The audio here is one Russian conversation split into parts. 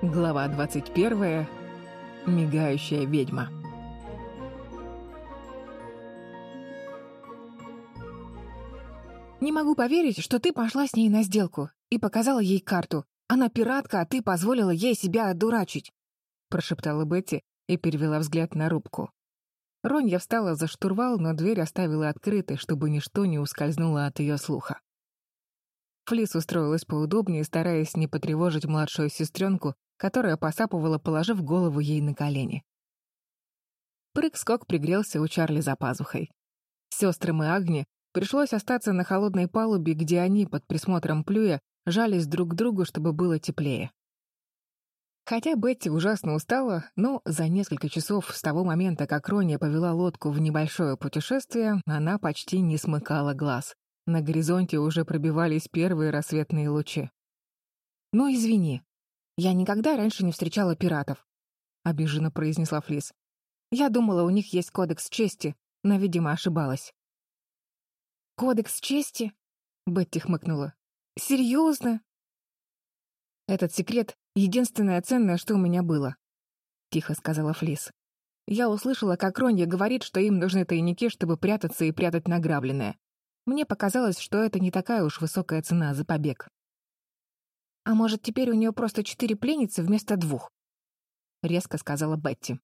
Глава 21. Мигающая ведьма. «Не могу поверить, что ты пошла с ней на сделку и показала ей карту. Она пиратка, а ты позволила ей себя одурачить», — прошептала Бетти и перевела взгляд на рубку. Ронья встала за штурвал, но дверь оставила открытой, чтобы ничто не ускользнуло от ее слуха. Флис устроилась поудобнее, стараясь не потревожить младшую сестренку, которая посапывала, положив голову ей на колени. Прыг-скок пригрелся у Чарли за пазухой. Сестрам и Агни пришлось остаться на холодной палубе, где они, под присмотром Плюя, жались друг к другу, чтобы было теплее. Хотя Бетти ужасно устала, но за несколько часов с того момента, как Рония повела лодку в небольшое путешествие, она почти не смыкала глаз. На горизонте уже пробивались первые рассветные лучи. «Ну, извини, я никогда раньше не встречала пиратов», — обиженно произнесла Флис. «Я думала, у них есть кодекс чести, но, видимо, ошибалась». «Кодекс чести?» — Бетти хмыкнула. «Серьезно?» «Этот секрет — единственное ценное, что у меня было», — тихо сказала Флис. «Я услышала, как Ронья говорит, что им нужны тайники, чтобы прятаться и прятать награбленное. Мне показалось, что это не такая уж высокая цена за побег». «А может, теперь у нее просто четыре пленницы вместо двух?» — резко сказала Бетти.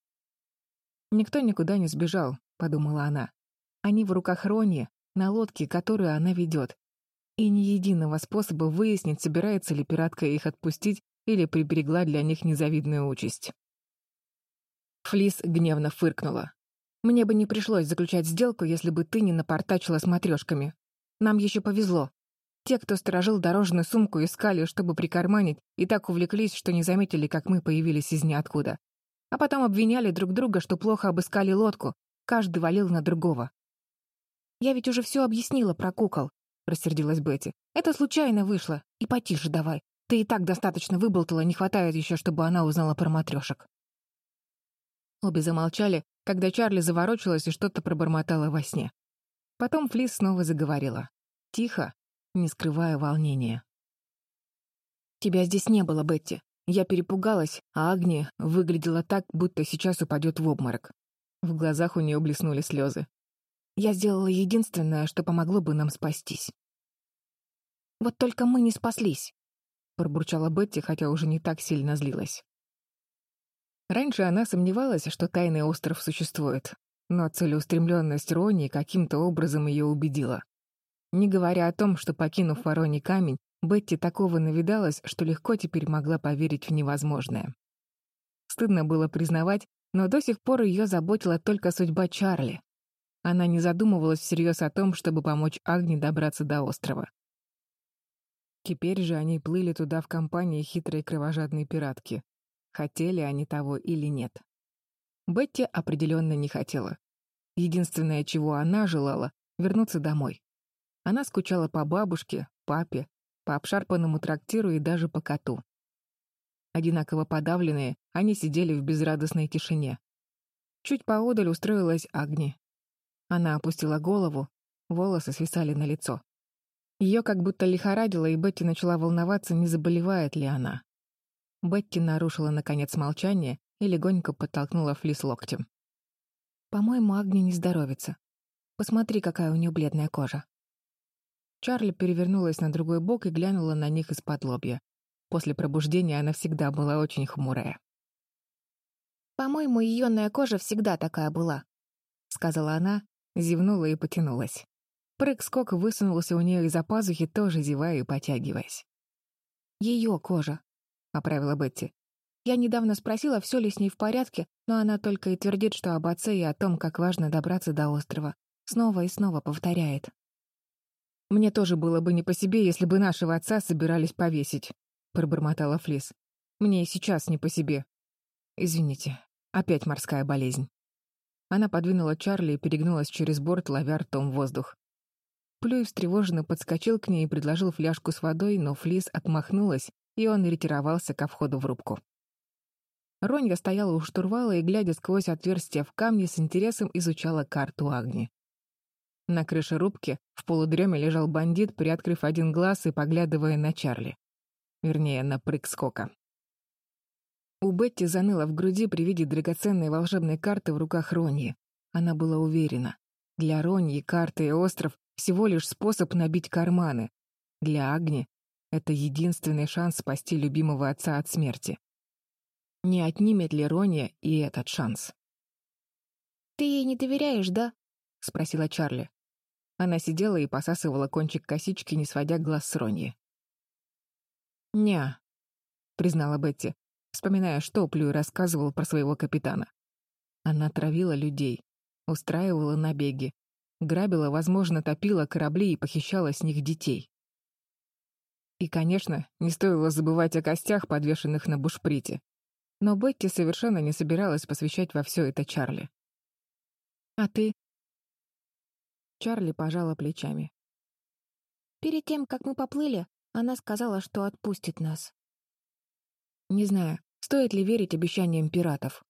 «Никто никуда не сбежал», — подумала она. «Они в руках Роньи, на лодке, которую она ведет, и ни единого способа выяснить, собирается ли пиратка их отпустить или приберегла для них незавидную участь. Флис гневно фыркнула. «Мне бы не пришлось заключать сделку, если бы ты не напортачила с матрешками. Нам еще повезло. Те, кто сторожил дорожную сумку, искали, чтобы прикарманить, и так увлеклись, что не заметили, как мы появились из ниоткуда. А потом обвиняли друг друга, что плохо обыскали лодку, каждый валил на другого. «Я ведь уже все объяснила про кукол», — рассердилась Бетти. «Это случайно вышло. И потише давай. Ты и так достаточно выболтала, не хватает еще, чтобы она узнала про матрешек». Обе замолчали, когда Чарли заворочилась и что-то пробормотала во сне. Потом Флис снова заговорила. Тихо, не скрывая волнения. «Тебя здесь не было, Бетти. Я перепугалась, а Агния выглядела так, будто сейчас упадет в обморок. В глазах у нее блеснули слезы. Я сделала единственное, что помогло бы нам спастись. «Вот только мы не спаслись», — пробурчала Бетти, хотя уже не так сильно злилась. Раньше она сомневалась, что тайный остров существует, но целеустремленность Рони каким-то образом ее убедила. Не говоря о том, что, покинув Вороний камень, Бетти такого навидалась, что легко теперь могла поверить в невозможное. Стыдно было признавать, но до сих пор ее заботила только судьба Чарли, она не задумывалась всерьез о том, чтобы помочь Агне добраться до острова. Теперь же они плыли туда в компании хитрой кровожадной пиратки. Хотели они того или нет. Бетти определенно не хотела. Единственное, чего она желала — вернуться домой. Она скучала по бабушке, папе, по обшарпанному трактиру и даже по коту. Одинаково подавленные, они сидели в безрадостной тишине. Чуть поодаль устроилась Агни, она опустила голову, волосы свисали на лицо. Ее как будто лихорадило, и Бетти начала волноваться, не заболевает ли она. Бетти нарушила, наконец, молчание и легонько подтолкнула Флис локтем. «По-моему, Агни не здоровится. Посмотри, какая у нее бледная кожа». Чарли перевернулась на другой бок и глянула на них из-под лобья. После пробуждения она всегда была очень хмурая. «По-моему, ионная кожа всегда такая была», — сказала она, Зевнула и потянулась. Прыг-скок высунулся у нее из-за пазухи, тоже зевая и потягиваясь. «Ее кожа», — поправила Бетти. «Я недавно спросила, все ли с ней в порядке, но она только и твердит, что об отце и о том, как важно добраться до острова. Снова и снова повторяет». «Мне тоже было бы не по себе, если бы нашего отца собирались повесить», — пробормотала Флис. «Мне и сейчас не по себе. Извините, опять морская болезнь». Она подвинула Чарли и перегнулась через борт, ловя ртом воздух. Плюй встревоженно подскочил к ней и предложил фляжку с водой, но Флис отмахнулась, и он ретировался ко входу в рубку. Ронья стояла у штурвала и, глядя сквозь отверстие в камне, с интересом изучала карту Агни. На крыше рубки в полудреме лежал бандит, приоткрыв один глаз и поглядывая на Чарли. Вернее, на прыг скока. У Бетти заныло в груди при виде драгоценной волшебной карты в руках Роньи. Она была уверена. Для Роньи карта и остров — всего лишь способ набить карманы. Для Агни — это единственный шанс спасти любимого отца от смерти. Не отнимет ли Ронья и этот шанс? «Ты ей не доверяешь, да?» — спросила Чарли. Она сидела и посасывала кончик косички, не сводя глаз с Роньи. «Не», — признала Бетти, вспоминая, что Плюй рассказывал про своего капитана. Она травила людей, устраивала набеги, грабила, возможно, топила корабли и похищала с них детей. И, конечно, не стоило забывать о костях, подвешенных на бушприте. Но Бетти совершенно не собиралась посвящать во все это Чарли. «А ты?» Чарли пожала плечами. «Перед тем, как мы поплыли, она сказала, что отпустит нас». «Не знаю, стоит ли верить обещаниям пиратов»,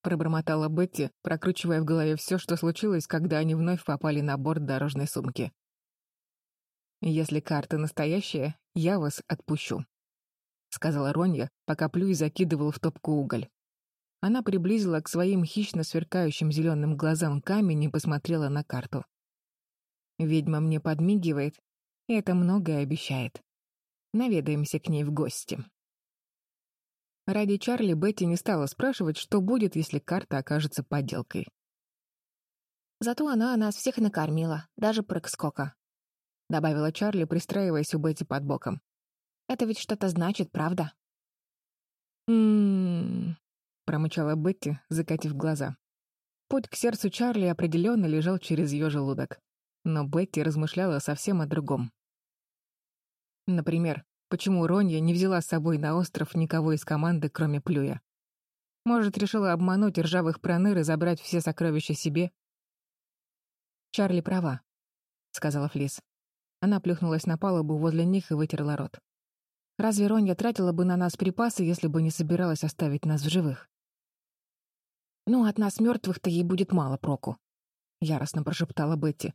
пробормотала Бетти, прокручивая в голове все, что случилось, когда они вновь попали на борт дорожной сумки. «Если карта настоящая, я вас отпущу», — сказала Ронья, пока Плюй закидывал в топку уголь. Она приблизила к своим хищно сверкающим зеленым глазам камень и посмотрела на карту. «Ведьма мне подмигивает, и это многое обещает. Наведаемся к ней в гости». Ради Чарли Бетти не стала спрашивать, что будет, если карта окажется подделкой. «Зато она нас всех накормила, даже прыг-скока», — добавила Чарли, пристраиваясь у Бетти под боком. «Это ведь что-то значит, правда?» «М-м-м», промычала Бетти, закатив глаза. Путь к сердцу Чарли определенно лежал через ее желудок. Но Бетти размышляла совсем о другом. Например, почему Ронья не взяла с собой на остров никого из команды, кроме Плюя? Может, решила обмануть ржавых проныр и забрать все сокровища себе? «Чарли права», — сказала Флис. Она плюхнулась на палубу возле них и вытерла рот. «Разве Ронья тратила бы на нас припасы, если бы не собиралась оставить нас в живых?» «Ну, от нас мертвых-то ей будет мало проку», — яростно прошептала Бетти.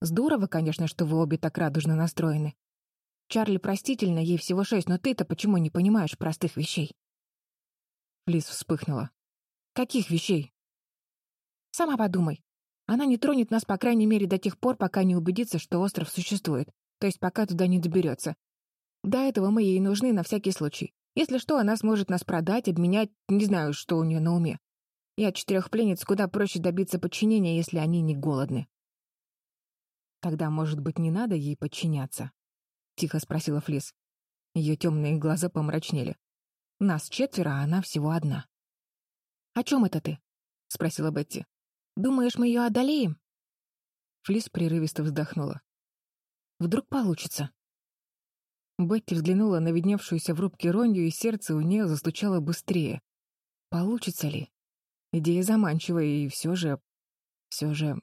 «Здорово, конечно, что вы обе так радужно настроены. Чарли простительно, ей всего шесть, но ты-то почему не понимаешь простых вещей?» Лиз вспыхнула. «Каких вещей?» «Сама подумай. Она не тронет нас, по крайней мере, до тех пор, пока не убедится, что остров существует, то есть пока туда не доберется. До этого мы ей нужны на всякий случай. Если что, она сможет нас продать, обменять, не знаю, что у нее на уме. И от четырех пленниц куда проще добиться подчинения, если они не голодны. Тогда, может быть, не надо ей подчиняться? Тихо спросила Флис. Ее темные глаза помрачнели. Нас четверо, а она всего одна. «О чем это ты?» — спросила Бетти. «Думаешь, мы ее одолеем?» Флис прерывисто вздохнула. «Вдруг получится?» Бетти взглянула на видневшуюся в рубке Ронью, и сердце у нее застучало быстрее. Получится ли? Идея заманчивая, и все же... все же...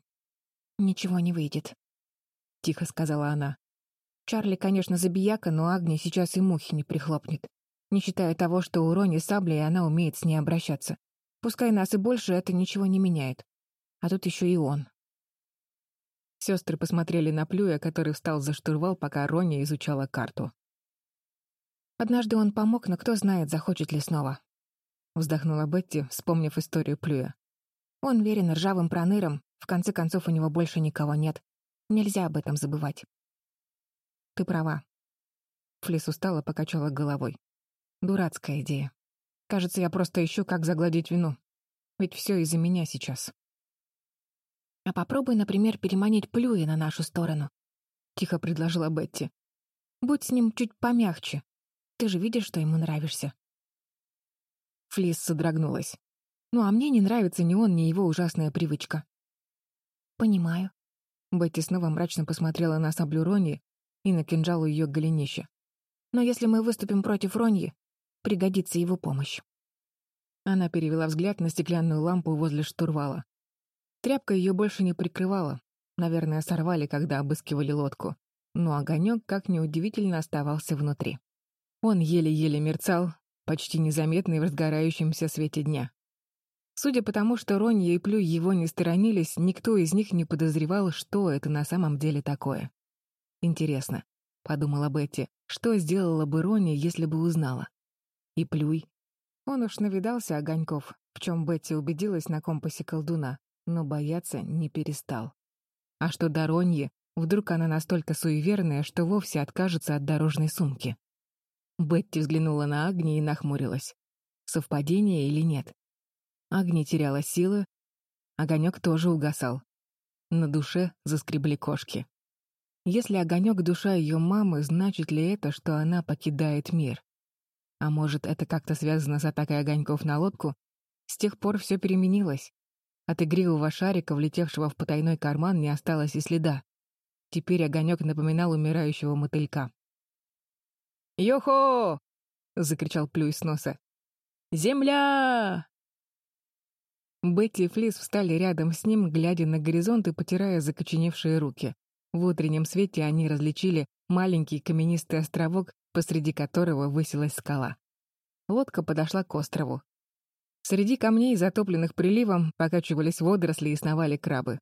«Ничего не выйдет», — тихо сказала она. «Чарли, конечно, забияка, но Агния сейчас и мухи не прихлопнет, не считая того, что у Рони сабля, и она умеет с ней обращаться. Пускай нас и больше, это ничего не меняет. А тут еще и он». Сестры посмотрели на Плюя, который встал за штурвал, пока Рони изучала карту. «Однажды он помог, но кто знает, захочет ли снова», — вздохнула Бетти, вспомнив историю Плюя. «Он верен ржавым пронырам, в конце концов у него больше никого нет. Нельзя об этом забывать». «Ты права». Флис устало покачала головой. «Дурацкая идея. Кажется, я просто ищу, как загладить вину. Ведь все из-за меня сейчас». «А попробуй, например, переманить Плюя на нашу сторону», — тихо предложила Бетти. «Будь с ним чуть помягче. Ты же видишь, что ему нравишься». Флис содрогнулась. «Ну, а мне не нравится ни он, ни его ужасная привычка». «Понимаю». Бетти снова мрачно посмотрела на саблю Роньи и на кинжал у ее голенища. «Но если мы выступим против Роньи, пригодится его помощь». Она перевела взгляд на стеклянную лампу возле штурвала. Тряпка ее больше не прикрывала. Наверное, сорвали, когда обыскивали лодку. Но огонек, как неудивительно, оставался внутри. Он еле-еле мерцал, почти незаметный в разгорающемся свете дня. Судя по тому, что Ронья и Плю его не сторонились, никто из них не подозревал, что это на самом деле такое. «Интересно», — подумала Бетти, — «что сделала бы Ронья, если бы узнала?» И Плюй. Он уж навидался огоньков, в чем Бетти убедилась на компасе колдуна, но бояться не перестал. А что до Роньи, вдруг она настолько суеверная, что вовсе откажется от дорожной сумки. Бетти взглянула на Агни и нахмурилась. Совпадение или нет? Агни теряла силы, огонек тоже угасал. На душе заскребли кошки. Если огонек душа ее мамы, значит ли это, что она покидает мир? А может, это как-то связано с атакой огоньков на лодку? С тех пор все переменилось. От игривого шарика, влетевшего в потайной карман, не осталось и следа. Теперь огонек напоминал умирающего мотылька. «Йохо!» — закричал Плюй с носа. «Земля!» Бетти и Флис встали рядом с ним, глядя на горизонт и потирая закоченевшие руки. В утреннем свете они различили маленький каменистый островок, посреди которого высилась скала. Лодка подошла к острову. Среди камней, затопленных приливом, покачивались водоросли и сновали крабы.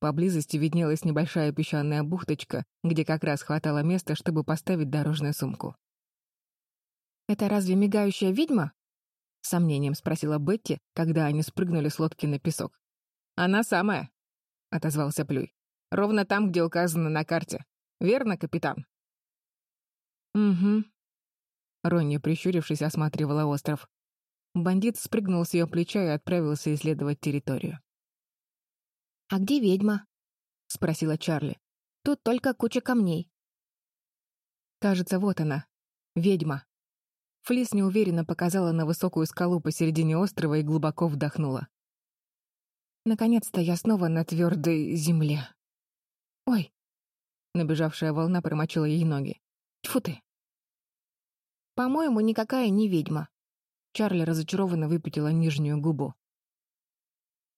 Поблизости виднелась небольшая песчаная бухточка, где как раз хватало места, чтобы поставить дорожную сумку. «Это разве мигающая ведьма?» — сомнением спросила Бетти, когда они спрыгнули с лодки на песок. «Она самая», — отозвался Плюй. «Ровно там, где указано на карте. Верно, капитан?» «Угу». Ронни, прищурившись, осматривала остров. Бандит спрыгнул с ее плеча и отправился исследовать территорию. «А где ведьма?» — спросила Чарли. «Тут только куча камней». «Кажется, вот она. Ведьма». Флис неуверенно показала на высокую скалу посередине острова и глубоко вдохнула. «Наконец-то я снова на твердой земле». «Ой!» Набежавшая волна промочила ей ноги. «Тьфу ты!» «По-моему, никакая не ведьма», Чарли разочарованно выпятила нижнюю губу.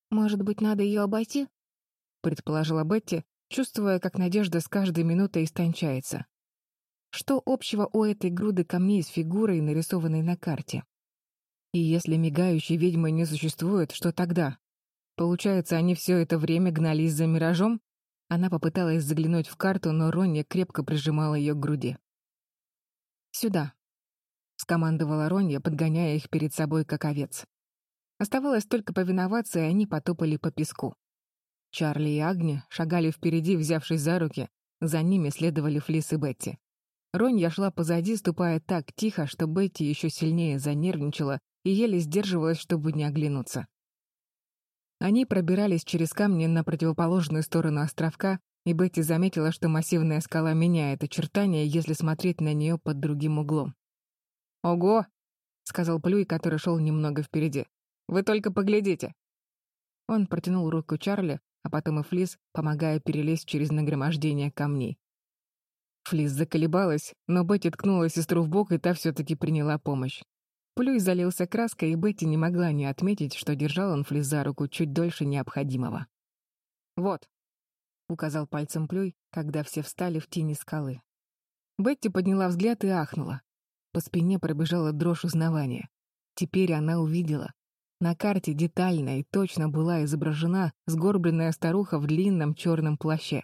«Может быть, надо ее обойти?» — предположила Бетти, чувствуя, как надежда с каждой минутой истончается. Что общего у этой груды камней с фигурой, нарисованной на карте? И если мигающей ведьмы не существует, что тогда? Получается, они все это время гнались за миражом? Она попыталась заглянуть в карту, но Ронни крепко прижимала ее к груди. «Сюда», — скомандовала Ронья, подгоняя их перед собой как овец. Оставалось только повиноваться, и они потопали по песку. Чарли и Агни шагали впереди, взявшись за руки, за ними следовали Флис и Бетти. Ронья шла позади, ступая так тихо, что Бетти еще сильнее занервничала и еле сдерживалась, чтобы не оглянуться. Они пробирались через камни на противоположную сторону островка, и Бетти заметила, что массивная скала меняет очертания, если смотреть на нее под другим углом. «Ого!» — сказал Плюй, который шел немного впереди. «Вы только поглядите!» Он протянул руку Чарли, а потом и Флис, помогая перелезть через нагромождение камней. Флис заколебалась, но Бетти ткнула сестру в бок, и та все таки приняла помощь. Плюй залился краской, и Бетти не могла не отметить, что держал он Флис за руку чуть дольше необходимого. «Вот», — указал пальцем Плюй, когда все встали в тени скалы. Бетти подняла взгляд и ахнула. По спине пробежала дрожь узнавания. Теперь она увидела. На карте детально и точно была изображена сгорбленная старуха в длинном черном плаще.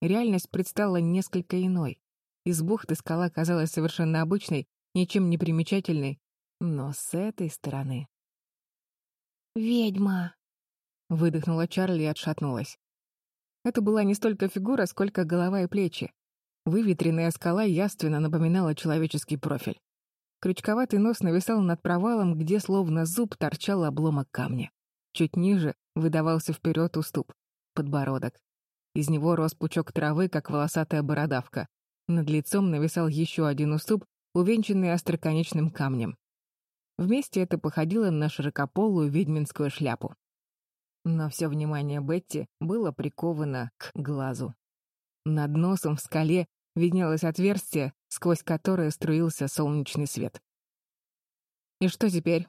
Реальность предстала несколько иной. Из бухты скала казалась совершенно обычной, ничем не примечательной, но с этой стороны... «Ведьма!» — выдохнула Чарли и отшатнулась. Это была не столько фигура, сколько голова и плечи. Выветренная скала яственно напоминала человеческий профиль. Крючковатый нос нависал над провалом, где словно зуб торчал обломок камня. Чуть ниже выдавался вперед уступ, подбородок. Из него рос пучок травы, как волосатая бородавка. Над лицом нависал еще один уступ, увенчанный остроконечным камнем. Вместе это походило на широкополую ведьминскую шляпу. Но все внимание Бетти было приковано к глазу. Над носом в скале виднелось отверстие, сквозь которое струился солнечный свет. «И что теперь?»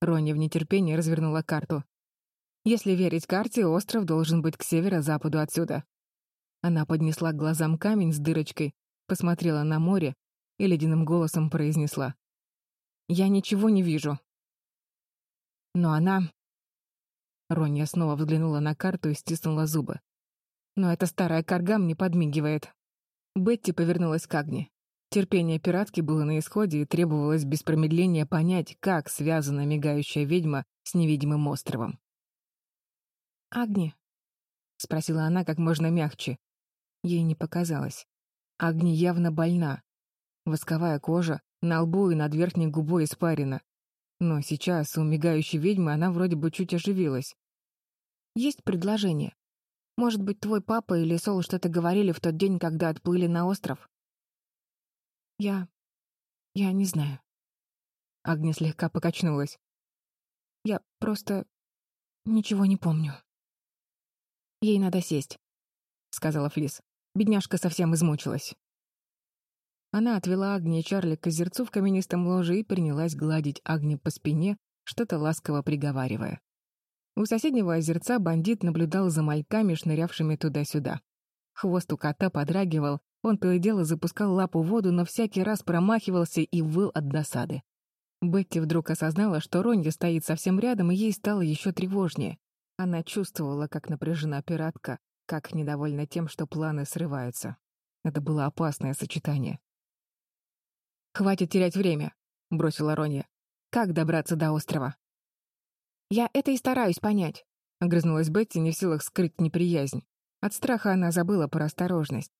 Ронни в нетерпении развернула карту. «Если верить карте, остров должен быть к северо-западу отсюда». Она поднесла к глазам камень с дырочкой, посмотрела на море и ледяным голосом произнесла. «Я ничего не вижу». Но она... Ронья снова взглянула на карту и стиснула зубы. Но эта старая карга мне подмигивает. Бетти повернулась к Агне. Терпение пиратки было на исходе, и требовалось без промедления понять, как связана мигающая ведьма с невидимым островом. «Агни?» — спросила она как можно мягче. Ей не показалось. Агни явно больна. Восковая кожа, на лбу и над верхней губой испарена. Но сейчас у мигающей ведьмы она вроде бы чуть оживилась. «Есть предложение. Может быть, твой папа или Сол что-то говорили в тот день, когда отплыли на остров?» Я... я не знаю. Агния слегка покачнулась. Я просто... ничего не помню. Ей надо сесть, — сказала Флис. Бедняжка совсем измучилась. Она отвела Агни и Чарли к озерцу в каменистом ложе и принялась гладить Агни по спине, что-то ласково приговаривая. У соседнего озерца бандит наблюдал за мальками, шнырявшими туда-сюда. Хвост у кота подрагивал, он то и дело запускал лапу в воду, но всякий раз промахивался и выл от досады. Бетти вдруг осознала, что Ронья стоит совсем рядом, и ей стало еще тревожнее. Она чувствовала, как напряжена пиратка, как недовольна тем, что планы срываются. Это было опасное сочетание. «Хватит терять время», — бросила Ронья. «Как добраться до острова?» «Я это и стараюсь понять», — огрызнулась Бетти, не в силах скрыть неприязнь. От страха она забыла про осторожность.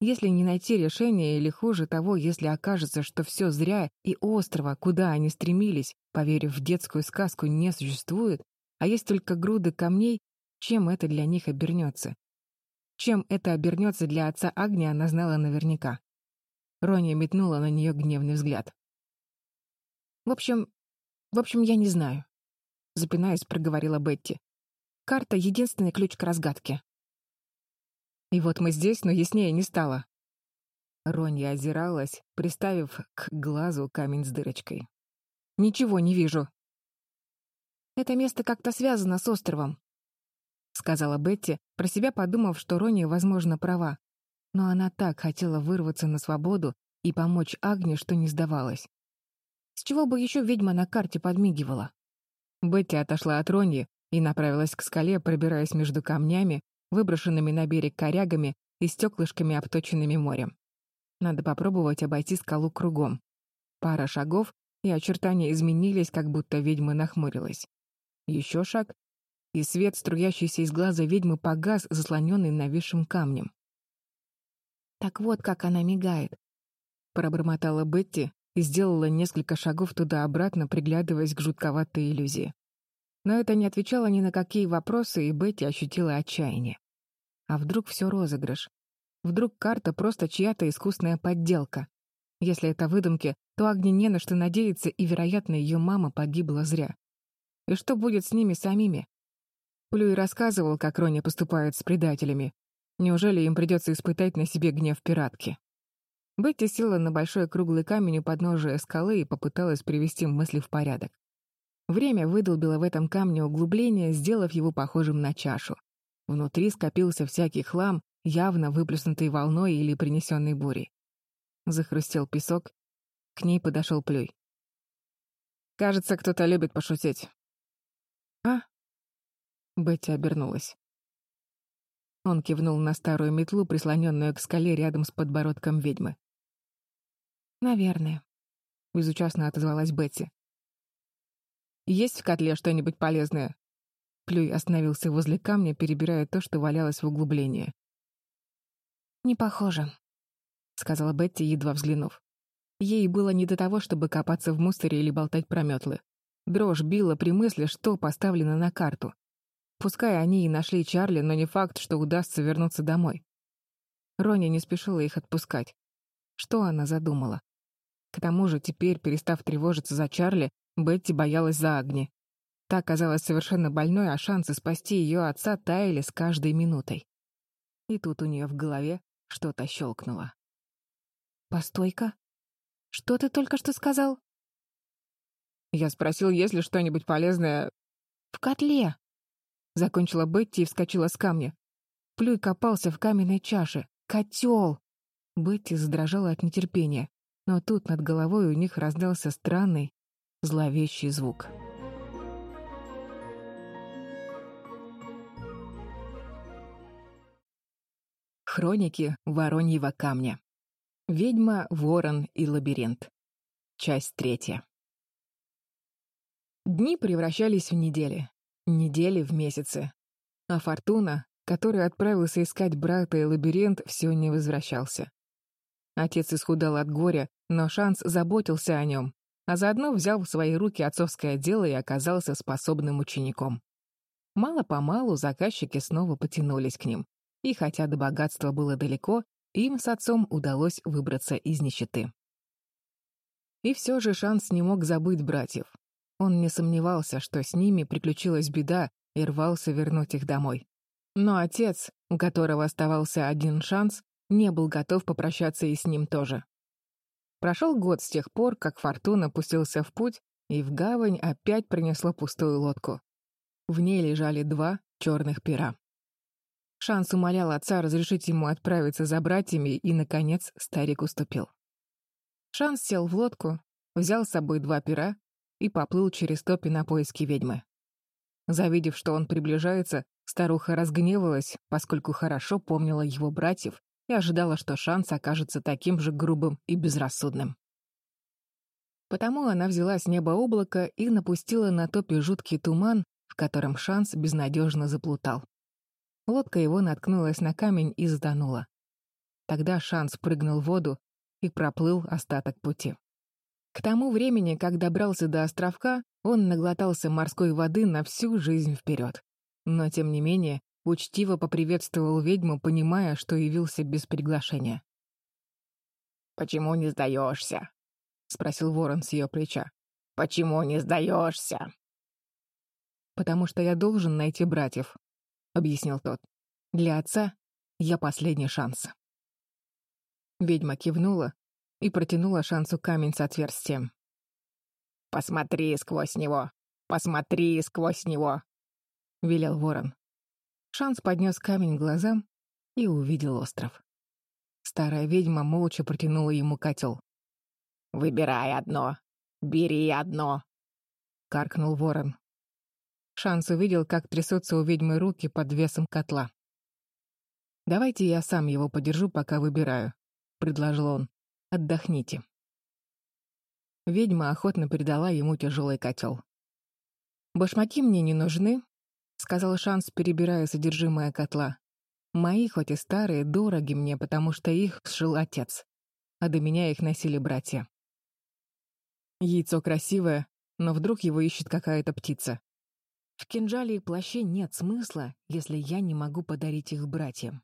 Если не найти решения, или хуже того, если окажется, что все зря, и острова, куда они стремились, поверив в детскую сказку, не существует, а есть только груды камней, чем это для них обернется? Чем это обернется для отца Агни, она знала наверняка. Роня метнула на нее гневный взгляд. «В общем, в общем, я не знаю», — запинаясь, проговорила Бетти. «Карта — единственный ключ к разгадке. И вот мы здесь, но яснее не стало. Ронья озиралась, приставив к глазу камень с дырочкой. «Ничего не вижу». «Это место как-то связано с островом», — сказала Бетти, про себя подумав, что Ронья, возможно, права. Но она так хотела вырваться на свободу и помочь Агне, что не сдавалась. С чего бы еще ведьма на карте подмигивала? Бетти отошла от Роньи и направилась к скале, пробираясь между камнями, выброшенными на берег корягами и стеклышками, обточенными морем. Надо попробовать обойти скалу кругом. Пара шагов, и очертания изменились, как будто ведьма нахмурилась. Еще шаг, и свет, струящийся из глаза ведьмы, погас, заслоненный нависшим камнем. «Так вот, как она мигает», — пробормотала Бетти и сделала несколько шагов туда-обратно, приглядываясь к жутковатой иллюзии. Но это не отвечало ни на какие вопросы, и Бетти ощутила отчаяние. А вдруг все розыгрыш? Вдруг карта просто чья-то искусная подделка? Если это выдумки, то Агне не на что надеяться, и, вероятно, ее мама погибла зря. И что будет с ними самими? Плюй рассказывал, как Рони поступает с предателями. Неужели им придется испытать на себе гнев пиратки? Бетти села на большой круглый камень у подножия скалы и попыталась привести мысли в порядок. Время выдолбило в этом камне углубление, сделав его похожим на чашу. Внутри скопился всякий хлам, явно выплеснутый волной или принесенной бурей. Захрустел песок, к ней подошел Плюй. «Кажется, кто-то любит пошутить». Бетти обернулась. Он кивнул на старую метлу, прислоненную к скале рядом с подбородком ведьмы. «Наверное», — безучастно отозвалась Бетти. Есть в котле что-нибудь полезное?» Плюй остановился возле камня, перебирая то, что валялось в углублении. «Не похоже», — сказала Бетти, едва взглянув. Ей было не до того, чтобы копаться в мусоре или болтать про метлы. Дрожь била при мысли, что поставлено на карту. Пускай они и нашли Чарли, но не факт, что удастся вернуться домой. Роня не спешила их отпускать. Что она задумала? К тому же теперь, перестав тревожиться за Чарли, Бетти боялась за Агни. Та казалась совершенно больной, а шансы спасти ее отца таяли с каждой минутой. И тут у нее в голове что-то щелкнуло. «Постой-ка. Что ты только что сказал?» Я спросил, есть ли что-нибудь полезное... «В котле!» Закончила Бетти и вскочила с камня. Плюй копался в каменной чаше. «Котел!» Бетти задрожала от нетерпения, но тут над головой у них раздался странный, зловещий звук. Хроники Вороньего камня. Ведьма, ворон и лабиринт. Часть третья. Дни превращались в недели, недели в месяцы. А Фортуна, который отправился искать брата и лабиринт, все не возвращался. Отец исхудал от горя, но Шанс заботился о нем, а заодно взял в свои руки отцовское дело и оказался способным учеником. Мало-помалу заказчики снова потянулись к ним, и хотя до богатства было далеко, им с отцом удалось выбраться из нищеты. И все же Шанс не мог забыть братьев. Он не сомневался, что с ними приключилась беда и рвался вернуть их домой. Но отец, у которого оставался один шанс, не был готов попрощаться и с ним тоже. Прошел год с тех пор, как Фортуна пустился в путь, и в гавань опять принесло пустую лодку. В ней лежали два черных пера. Шанс умолял отца разрешить ему отправиться за братьями, и, наконец, старик уступил. Шанс сел в лодку, взял с собой два пера и поплыл через топи на поиски ведьмы. Завидев, что он приближается, старуха разгневалась, поскольку хорошо помнила его братьев и ожидала, что шанс окажется таким же грубым и безрассудным. Потому она взяла с неба облако и напустила на топе жуткий туман, в котором шанс безнадежно заплутал. Лодка его наткнулась на камень и затонула. Тогда Шанс прыгнул в воду и проплыл остаток пути. К тому времени, как добрался до островка, он наглотался морской воды на всю жизнь вперед. Но, тем не менее, учтиво поприветствовал ведьму, понимая, что явился без приглашения. «Почему не сдаешься?» — спросил ворон с ее плеча. «Почему не сдаешься?» «Потому что я должен найти братьев», объяснил тот. «Для отца я последний шанс». Ведьма кивнула и протянула шансу камень с отверстием. «Посмотри сквозь него! Посмотри сквозь него!» — велел ворон. Шанс поднес камень к глазам и увидел остров. Старая ведьма молча протянула ему котел. «Выбирай одно! Бери одно!» — каркнул ворон. Шанс увидел, как трясутся у ведьмы руки под весом котла. «Давайте я сам его подержу, пока выбираю», — предложил он. «Отдохните». Ведьма охотно передала ему тяжелый котел. «Башмаки мне не нужны», — сказал Шанс, перебирая содержимое котла. «Мои, хоть и старые, дороги мне, потому что их сшил отец, а до меня их носили братья. Яйцо красивое, но вдруг его ищет какая-то птица. В кинжале и плаще нет смысла, если я не могу подарить их братьям.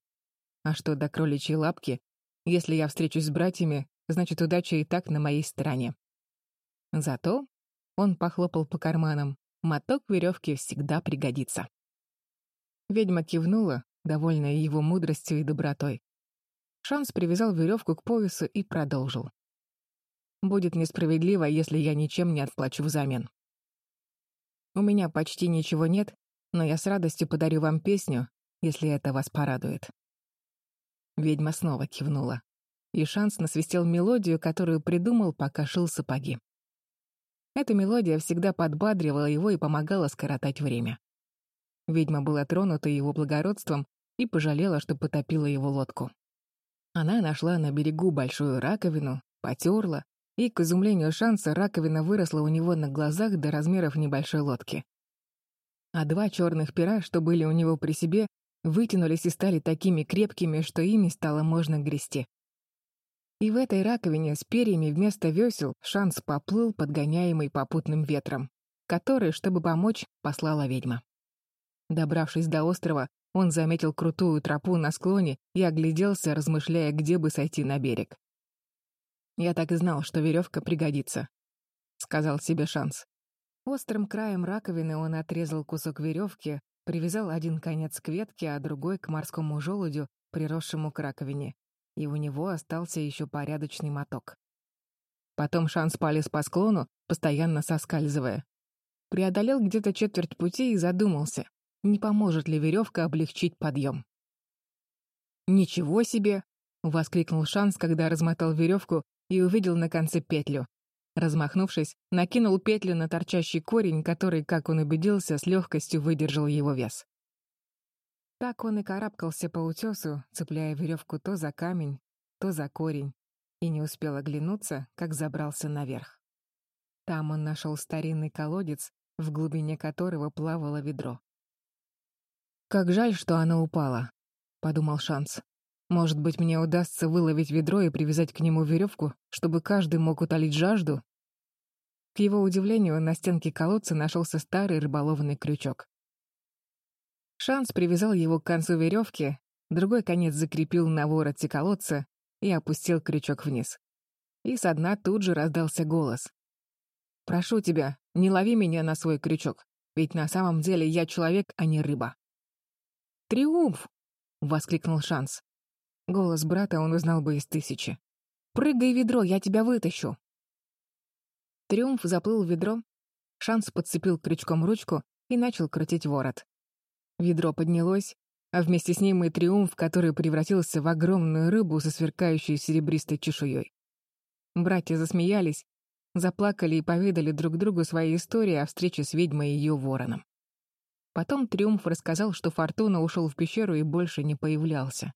А что до кроличьей лапки, если я встречусь с братьями, значит, удача и так на моей стороне. Зато он похлопал по карманам. Моток веревки всегда пригодится. Ведьма кивнула, довольная его мудростью и добротой. Шанс привязал веревку к поясу и продолжил. «Будет несправедливо, если я ничем не отплачу взамен. У меня почти ничего нет, но я с радостью подарю вам песню, если это вас порадует». Ведьма снова кивнула, и Шанс насвистел мелодию, которую придумал, пока шил сапоги. Эта мелодия всегда подбадривала его и помогала скоротать время. Ведьма была тронута его благородством и пожалела, что потопила его лодку. Она нашла на берегу большую раковину, потерла, и, к изумлению шанса, раковина выросла у него на глазах до размеров небольшой лодки. А два черных пера, что были у него при себе, вытянулись и стали такими крепкими, что ими стало можно грести. И в этой раковине с перьями вместо весел шанс поплыл, подгоняемый попутным ветром, который, чтобы помочь, послала ведьма. Добравшись до острова, он заметил крутую тропу на склоне и огляделся, размышляя, где бы сойти на берег. «Я так и знал, что веревка пригодится», — сказал себе шанс. Острым краем раковины он отрезал кусок веревки, привязал один конец к ветке, а другой — к морскому желудю, приросшему к раковине, и у него остался еще порядочный моток. Потом шанс полез по склону, постоянно соскальзывая. Преодолел где-то четверть пути и задумался, не поможет ли веревка облегчить подъем. «Ничего себе!» — воскликнул Шанс, когда размотал веревку и увидел на конце петлю. Размахнувшись, накинул петлю на торчащий корень, который, как он убедился, с легкостью выдержал его вес. Так он и карабкался по утесу, цепляя веревку то за камень, то за корень, и не успел оглянуться, как забрался наверх. Там он нашел старинный колодец, в глубине которого плавало ведро. «Как жаль, что оно упало», — подумал Шанс. «Может быть, мне удастся выловить ведро и привязать к нему веревку, чтобы каждый мог утолить жажду?» К его удивлению, на стенке колодца нашелся старый рыболовный крючок. Шанс привязал его к концу веревки, другой конец закрепил на вороте колодца и опустил крючок вниз. И со дна тут же раздался голос. «Прошу тебя, не лови меня на свой крючок, ведь на самом деле я человек, а не рыба». «Триумф!» — воскликнул Шанс. Голос брата он узнал бы из тысячи. «Прыгай в ведро, я тебя вытащу!» Триумф заплыл в ведро, Шанс подцепил крючком ручку и начал крутить ворот. Ведро поднялось, а вместе с ним и Триумф, который превратился в огромную рыбу со сверкающей серебристой чешуей. Братья засмеялись, заплакали и поведали друг другу свои истории о встрече с ведьмой и ее вороном. Потом Триумф рассказал, что Фортуна ушел в пещеру и больше не появлялся.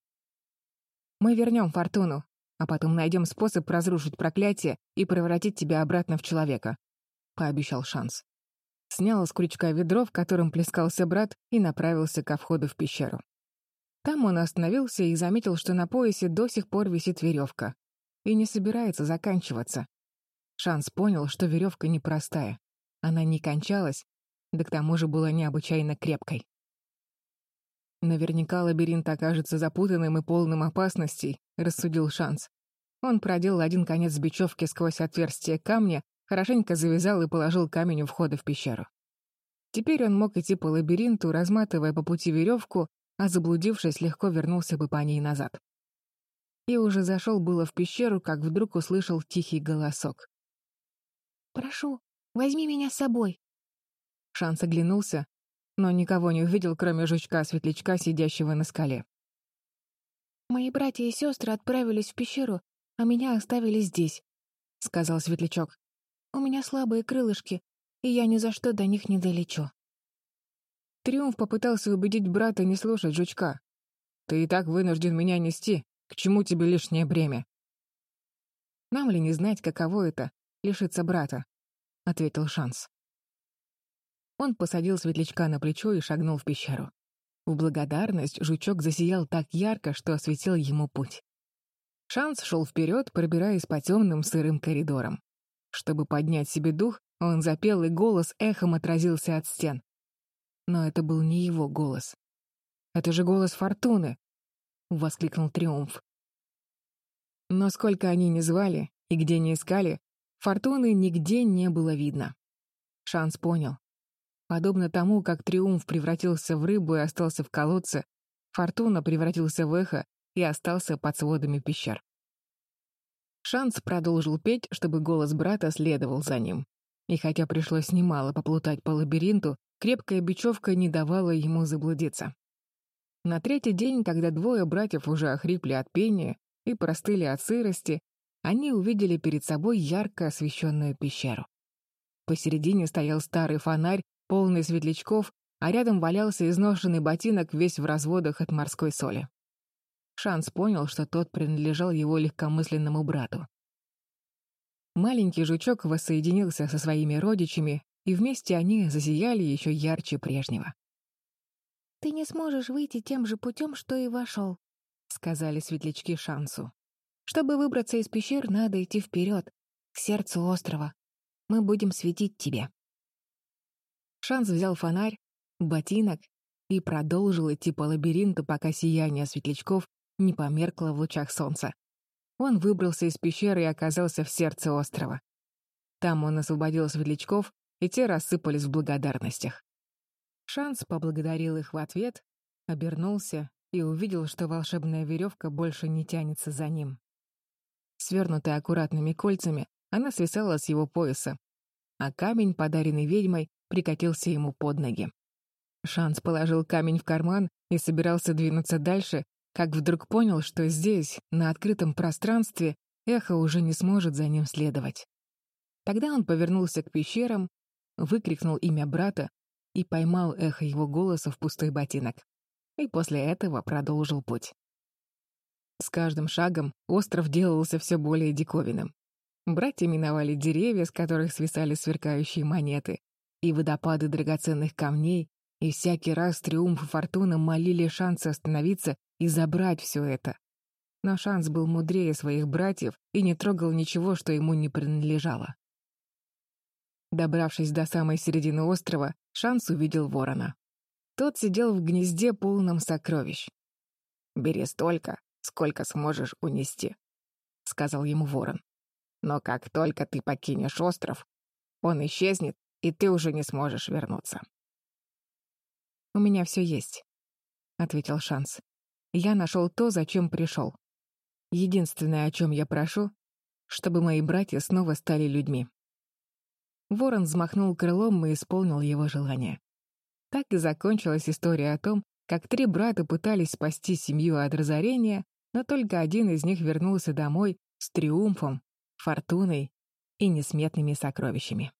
«Мы вернем Фортуну, а потом найдем способ разрушить проклятие и превратить тебя обратно в человека», — пообещал Шанс. Снял с крючка ведро, в котором плескался брат, и направился ко входу в пещеру. Там он остановился и заметил, что на поясе до сих пор висит веревка и не собирается заканчиваться. Шанс понял, что веревка непростая. Она не кончалась, да к тому же была необычайно крепкой. Наверняка лабиринт окажется запутанным и полным опасностей, рассудил Шанс. Он проделал один конец бечевки сквозь отверстие камня, хорошенько завязал и положил камень у входа в пещеру. Теперь он мог идти по лабиринту, разматывая по пути веревку, а заблудившись, легко вернулся бы по ней назад. И уже зашел было в пещеру, как вдруг услышал тихий голосок. «Прошу, возьми меня с собой», Шанс оглянулся, но никого не увидел, кроме жучка-светлячка, сидящего на скале. «Мои братья и сестры отправились в пещеру, а меня оставили здесь», — сказал светлячок. «У меня слабые крылышки, и я ни за что до них не долечу». Триумф попытался убедить брата не слушать жучка. «Ты и так вынужден меня нести. К чему тебе лишнее бремя?» «Нам ли не знать, каково это — лишиться брата?» — ответил Шанс. Он посадил светлячка на плечо и шагнул в пещеру. В благодарность жучок засиял так ярко, что осветил ему путь. Шанс шел вперед, пробираясь по темным сырым коридорам. Чтобы поднять себе дух, он запел, и голос эхом отразился от стен. Но это был не его голос. «Это же голос Фортуны!» — воскликнул Триумф. Но сколько они ни звали и где ни искали, Фортуны нигде не было видно. Шанс понял. Подобно тому, как Триумф превратился в рыбу и остался в колодце, Фортуна превратился в эхо и остался под сводами пещер. Шанс продолжил петь, чтобы голос брата следовал за ним. И хотя пришлось немало поплутать по лабиринту, крепкая бечевка не давала ему заблудиться. На третий день, когда двое братьев уже охрипли от пения и простыли от сырости, они увидели перед собой ярко освещенную пещеру. Посередине стоял старый фонарь полный светлячков, а рядом валялся изношенный ботинок весь в разводах от морской соли. Шанс понял, что тот принадлежал его легкомысленному брату. Маленький жучок воссоединился со своими родичами, и вместе они засияли еще ярче прежнего. «Ты не сможешь выйти тем же путем, что и вошел», — сказали светлячки Шансу. «Чтобы выбраться из пещер, надо идти вперед, к сердцу острова. Мы будем светить тебе». Шанс взял фонарь, ботинок и продолжил идти по лабиринту, пока сияние светлячков не померкло в лучах солнца. Он выбрался из пещеры и оказался в сердце острова. Там он освободил светлячков, и те рассыпались в благодарностях. Шанс поблагодарил их в ответ, обернулся и увидел, что волшебная веревка больше не тянется за ним. Свернутая аккуратными кольцами, она свисала с его пояса, а камень, подаренный ведьмой, прикатился ему под ноги. Шанс положил камень в карман и собирался двинуться дальше, как вдруг понял, что здесь, на открытом пространстве, эхо уже не сможет за ним следовать. Тогда он повернулся к пещерам, выкрикнул имя брата и поймал эхо его голоса в пустой ботинок. И после этого продолжил путь. С каждым шагом остров делался все более диковинным. Братья миновали деревья, с которых свисали сверкающие монеты, и водопады драгоценных камней, и всякий раз Триумф и Фортуна молили шансы остановиться и забрать все это. Но шанс был мудрее своих братьев и не трогал ничего, что ему не принадлежало. Добравшись до самой середины острова, Шанс увидел ворона. Тот сидел в гнезде, полном сокровищ. «Бери столько, сколько сможешь унести», — сказал ему ворон. «Но как только ты покинешь остров, он исчезнет, и ты уже не сможешь вернуться». «У меня все есть», — ответил Шанс. «Я нашел то, зачем пришел. Единственное, о чем я прошу, чтобы мои братья снова стали людьми». Ворон взмахнул крылом и исполнил его желание. Так и закончилась история о том, как три брата пытались спасти семью от разорения, но только один из них вернулся домой с триумфом, фортуной и несметными сокровищами.